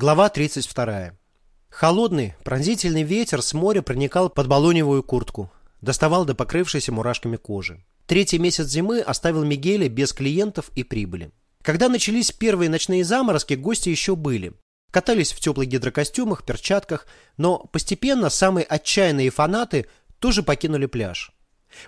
Глава 32. Холодный, пронзительный ветер с моря проникал под балоневую куртку, доставал до покрывшейся мурашками кожи. Третий месяц зимы оставил Мигеля без клиентов и прибыли. Когда начались первые ночные заморозки, гости еще были. Катались в теплых гидрокостюмах, перчатках, но постепенно самые отчаянные фанаты тоже покинули пляж.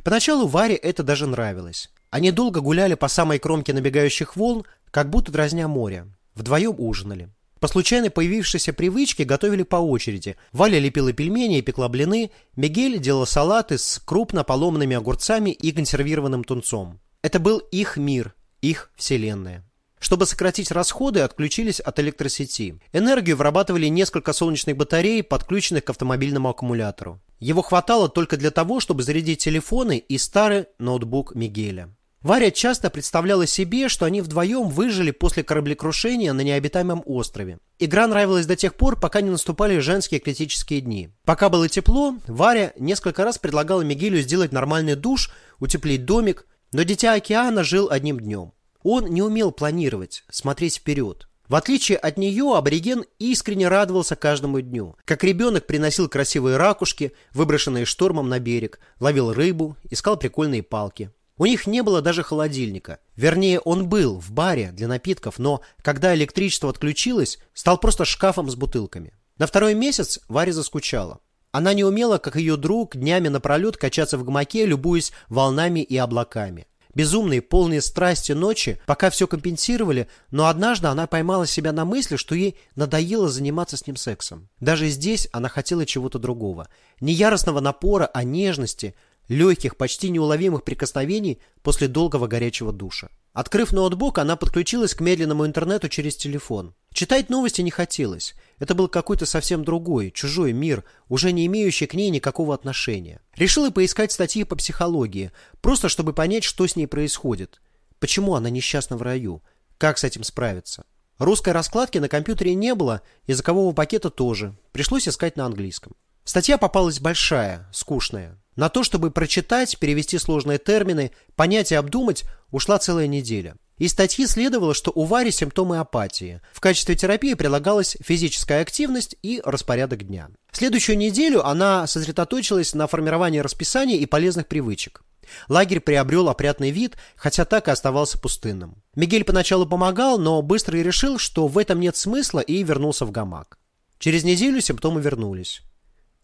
Поначалу Варе это даже нравилось. Они долго гуляли по самой кромке набегающих волн, как будто дразня море. Вдвоем ужинали. По случайно появившейся привычке готовили по очереди. Валя лепила пельмени и пекла блины, Мигель делал салаты с крупно поломанными огурцами и консервированным тунцом. Это был их мир, их вселенная. Чтобы сократить расходы, отключились от электросети. Энергию вырабатывали несколько солнечных батарей, подключенных к автомобильному аккумулятору. Его хватало только для того, чтобы зарядить телефоны и старый ноутбук Мигеля. Варя часто представляла себе, что они вдвоем выжили после кораблекрушения на необитаемом острове. Игра нравилась до тех пор, пока не наступали женские критические дни. Пока было тепло, Варя несколько раз предлагала Мигелю сделать нормальный душ, утеплить домик, но Дитя океана жил одним днем. Он не умел планировать, смотреть вперед. В отличие от нее, абориген искренне радовался каждому дню. Как ребенок приносил красивые ракушки, выброшенные штормом на берег, ловил рыбу, искал прикольные палки. У них не было даже холодильника. Вернее, он был в баре для напитков, но когда электричество отключилось, стал просто шкафом с бутылками. На второй месяц Варя заскучала. Она не умела, как ее друг, днями напролет качаться в гамаке, любуясь волнами и облаками. Безумные, полные страсти ночи пока все компенсировали, но однажды она поймала себя на мысли, что ей надоело заниматься с ним сексом. Даже здесь она хотела чего-то другого. Не яростного напора, а нежности, легких, почти неуловимых прикосновений после долгого горячего душа. Открыв ноутбук, она подключилась к медленному интернету через телефон. Читать новости не хотелось. Это был какой-то совсем другой, чужой мир, уже не имеющий к ней никакого отношения. Решила поискать статьи по психологии, просто чтобы понять, что с ней происходит. Почему она несчастна в раю? Как с этим справиться? Русской раскладки на компьютере не было, языкового пакета тоже. Пришлось искать на английском. Статья попалась большая, скучная. На то, чтобы прочитать, перевести сложные термины, понять и обдумать, ушла целая неделя. Из статьи следовало, что у Вари симптомы апатии. В качестве терапии прилагалась физическая активность и распорядок дня. Следующую неделю она сосредоточилась на формировании расписания и полезных привычек. Лагерь приобрел опрятный вид, хотя так и оставался пустынным. Мигель поначалу помогал, но быстро решил, что в этом нет смысла и вернулся в гамак. Через неделю симптомы вернулись.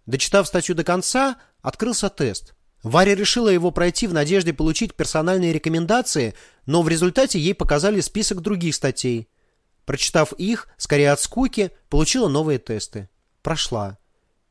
Дочитав статью до конца, открылся тест. Варя решила его пройти в надежде получить персональные рекомендации, но в результате ей показали список других статей. Прочитав их, скорее от скуки, получила новые тесты. Прошла.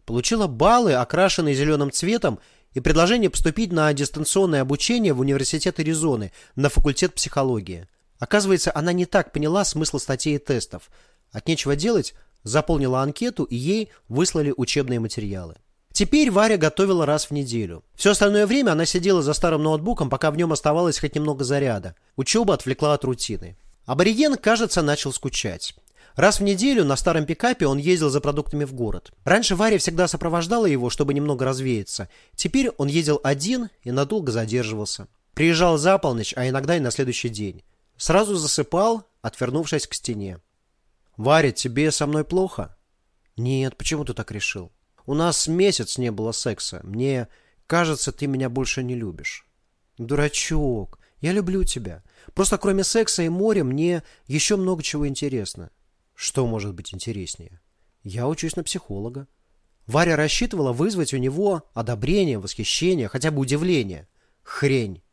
Получила баллы, окрашенные зеленым цветом, и предложение поступить на дистанционное обучение в Университет Аризоны на факультет психологии. Оказывается, она не так поняла смысл статей и тестов. От нечего делать, заполнила анкету и ей выслали учебные материалы. Теперь Варя готовила раз в неделю. Все остальное время она сидела за старым ноутбуком, пока в нем оставалось хоть немного заряда. Учеба отвлекла от рутины. Абориген, кажется, начал скучать. Раз в неделю на старом пикапе он ездил за продуктами в город. Раньше Варя всегда сопровождала его, чтобы немного развеяться. Теперь он ездил один и надолго задерживался. Приезжал за полночь, а иногда и на следующий день. Сразу засыпал, отвернувшись к стене. «Варя, тебе со мной плохо?» «Нет, почему ты так решил?» «У нас месяц не было секса. Мне кажется, ты меня больше не любишь». «Дурачок, я люблю тебя. Просто кроме секса и моря мне еще много чего интересно». «Что может быть интереснее?» «Я учусь на психолога». Варя рассчитывала вызвать у него одобрение, восхищение, хотя бы удивление. Хрень.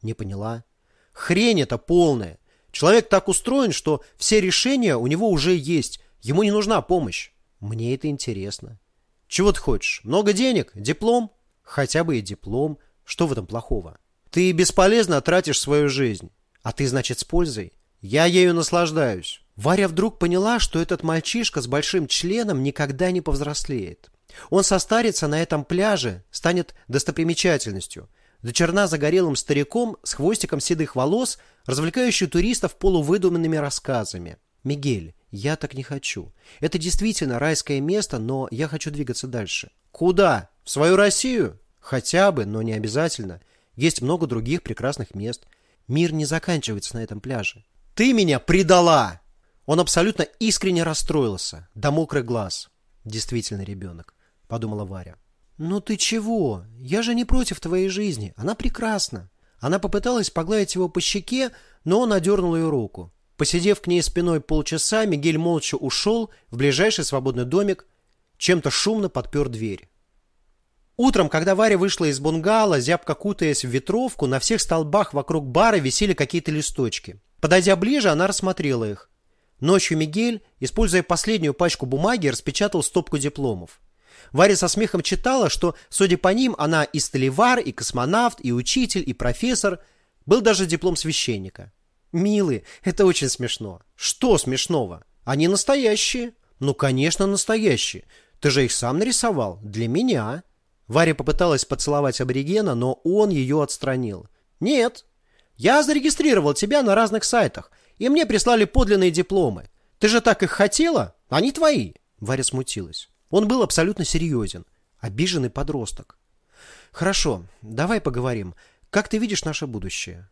Не поняла. Хрень это полная. Человек так устроен, что все решения у него уже есть. Ему не нужна помощь. Мне это интересно. Чего ты хочешь? Много денег? Диплом? Хотя бы и диплом. Что в этом плохого? Ты бесполезно тратишь свою жизнь. А ты, значит, с пользой? Я ею наслаждаюсь. Варя вдруг поняла, что этот мальчишка с большим членом никогда не повзрослеет. Он состарится на этом пляже, станет достопримечательностью – до черна загорелым стариком с хвостиком седых волос, развлекающий туристов полувыдуманными рассказами. «Мигель, я так не хочу. Это действительно райское место, но я хочу двигаться дальше». «Куда? В свою Россию?» «Хотя бы, но не обязательно. Есть много других прекрасных мест. Мир не заканчивается на этом пляже». «Ты меня предала!» Он абсолютно искренне расстроился, до мокрых глаз. Действительно ребенок, подумала Варя. «Ну ты чего? Я же не против твоей жизни. Она прекрасна». Она попыталась погладить его по щеке, но он одернул ее руку. Посидев к ней спиной полчаса, Мигель молча ушел в ближайший свободный домик, чем-то шумно подпер дверь. Утром, когда Варя вышла из бунгало, зябко кутаясь в ветровку, на всех столбах вокруг бара висели какие-то листочки. Подойдя ближе, она рассмотрела их. Ночью Мигель, используя последнюю пачку бумаги, распечатал стопку дипломов. Варя со смехом читала, что, судя по ним, она и столевар, и космонавт, и учитель, и профессор. Был даже диплом священника. Милый, это очень смешно. Что смешного? Они настоящие. Ну, конечно, настоящие. Ты же их сам нарисовал. Для меня. Варя попыталась поцеловать аборигена, но он ее отстранил. Нет. Я зарегистрировал тебя на разных сайтах, и мне прислали подлинные дипломы. Ты же так их хотела? Они твои. Варя смутилась. Он был абсолютно серьезен. Обиженный подросток. Хорошо, давай поговорим. Как ты видишь наше будущее?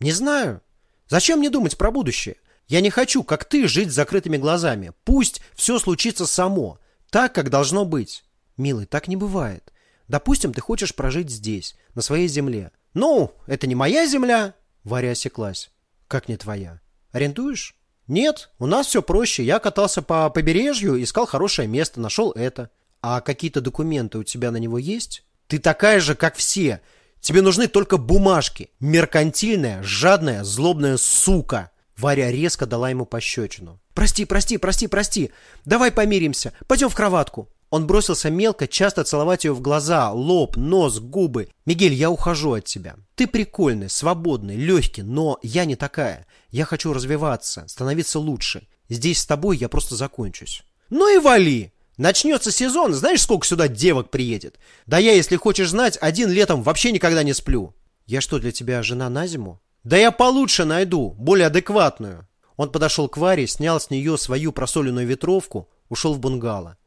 Не знаю. Зачем мне думать про будущее? Я не хочу, как ты, жить с закрытыми глазами. Пусть все случится само, так, как должно быть. Милый, так не бывает. Допустим, ты хочешь прожить здесь, на своей земле. Ну, это не моя земля. Варя осеклась. Как не твоя? Арендуешь? Нет, у нас все проще. Я катался по побережью, искал хорошее место, нашел это. А какие-то документы у тебя на него есть? Ты такая же, как все. Тебе нужны только бумажки. Меркантильная, жадная, злобная сука. Варя резко дала ему пощечину. Прости, прости, прости, прости. Давай помиримся. Пойдем в кроватку. Он бросился мелко, часто целовать ее в глаза, лоб, нос, губы. «Мигель, я ухожу от тебя. Ты прикольный, свободный, легкий, но я не такая. Я хочу развиваться, становиться лучше. Здесь с тобой я просто закончусь». «Ну и вали!» Начнется сезон, знаешь, сколько сюда девок приедет? Да я, если хочешь знать, один летом вообще никогда не сплю. Я что, для тебя жена на зиму? Да я получше найду, более адекватную. Он подошел к Варе, снял с нее свою просоленную ветровку, ушел в бунгало.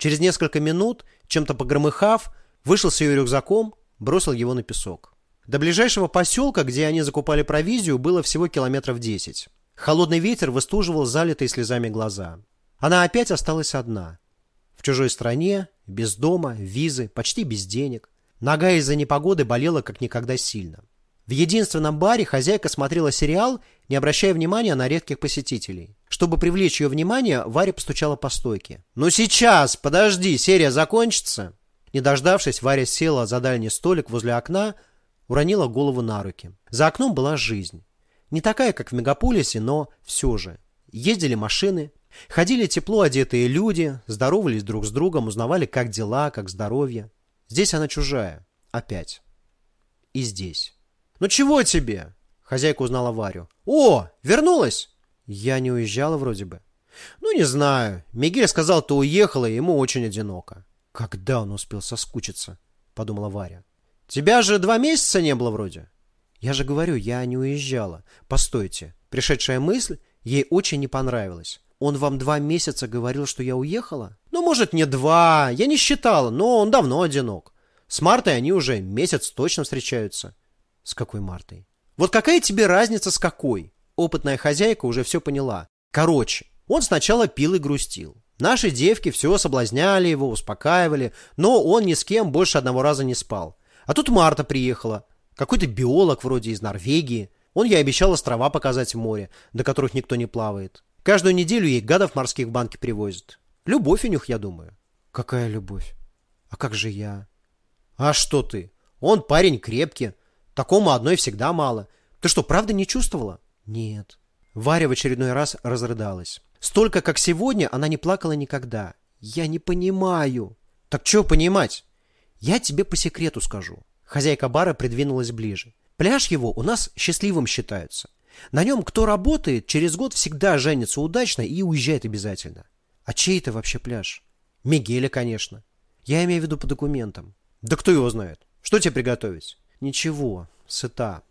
Через несколько минут, чем-то погромыхав, вышел с ее рюкзаком, бросил его на песок. До ближайшего поселка, где они закупали провизию, было всего километров десять. Холодный ветер выстуживал залитые слезами глаза. Она опять осталась одна. В чужой стране, без дома, визы, почти без денег. Нога из-за непогоды болела как никогда сильно. В единственном баре хозяйка смотрела сериал, не обращая внимания на редких посетителей. Чтобы привлечь ее внимание, Варя постучала по стойке. «Ну сейчас, подожди, серия закончится!» Не дождавшись, Варя села за дальний столик возле окна, уронила голову на руки. За окном была жизнь. Не такая, как в мегаполисе, но все же. Ездили машины, ходили тепло одетые люди, здоровались друг с другом, узнавали, как дела, как здоровье. Здесь она чужая. Опять. И здесь. «Ну чего тебе?» Хозяйка узнала Варю. «О, вернулась?» Я не уезжала вроде бы. «Ну, не знаю. Мигель сказал, ты уехала, и ему очень одиноко». «Когда он успел соскучиться?» Подумала Варя. «Тебя же два месяца не было вроде?» «Я же говорю, я не уезжала. Постойте». Пришедшая мысль ей очень не понравилась. «Он вам два месяца говорил, что я уехала?» «Ну, может, не два. Я не считала, но он давно одинок. С Мартой они уже месяц точно встречаются. С какой Мартой? Вот какая тебе разница с какой? Опытная хозяйка уже все поняла. Короче, он сначала пил и грустил. Наши девки все соблазняли его, успокаивали, но он ни с кем больше одного раза не спал. А тут Марта приехала. Какой-то биолог вроде из Норвегии. Он ей обещал острова показать в море, до которых никто не плавает. Каждую неделю ей гадов морских в банки привозят. Любовь у них, я думаю. Какая любовь? А как же я? А что ты? Он парень крепкий, Такому одной всегда мало. Ты что, правда не чувствовала? Нет. Варя в очередной раз разрыдалась. Столько, как сегодня, она не плакала никогда. Я не понимаю. Так что понимать? Я тебе по секрету скажу. Хозяйка бара придвинулась ближе. Пляж его у нас счастливым считается. На нем кто работает, через год всегда женится удачно и уезжает обязательно. А чей это вообще пляж? Мигеля, конечно. Я имею в виду по документам. Да кто его знает? Что тебе приготовить? Ничего, сыта.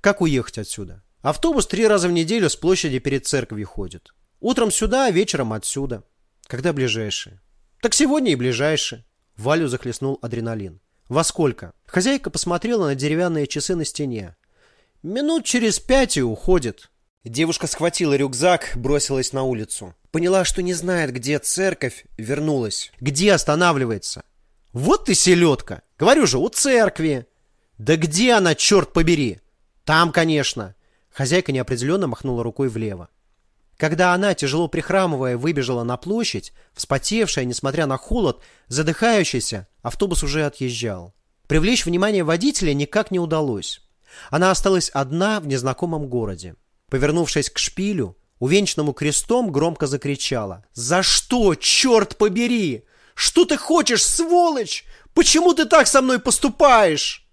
Как уехать отсюда? Автобус три раза в неделю с площади перед церковью ходит. Утром сюда, вечером отсюда. Когда ближайшие? Так сегодня и ближайшие. Валю захлестнул адреналин. Во сколько? Хозяйка посмотрела на деревянные часы на стене. Минут через пять и уходит. Девушка схватила рюкзак, бросилась на улицу. Поняла, что не знает, где церковь, вернулась. Где останавливается? Вот ты селедка! Говорю же, у церкви! Да где она, черт побери? Там, конечно. Хозяйка неопределенно махнула рукой влево. Когда она, тяжело прихрамывая, выбежала на площадь, вспотевшая, несмотря на холод, задыхающаяся, автобус уже отъезжал. Привлечь внимание водителя никак не удалось. Она осталась одна в незнакомом городе. Повернувшись к шпилю, увенчанному крестом, громко закричала. «За что, черт побери? Что ты хочешь, сволочь? Почему ты так со мной поступаешь?»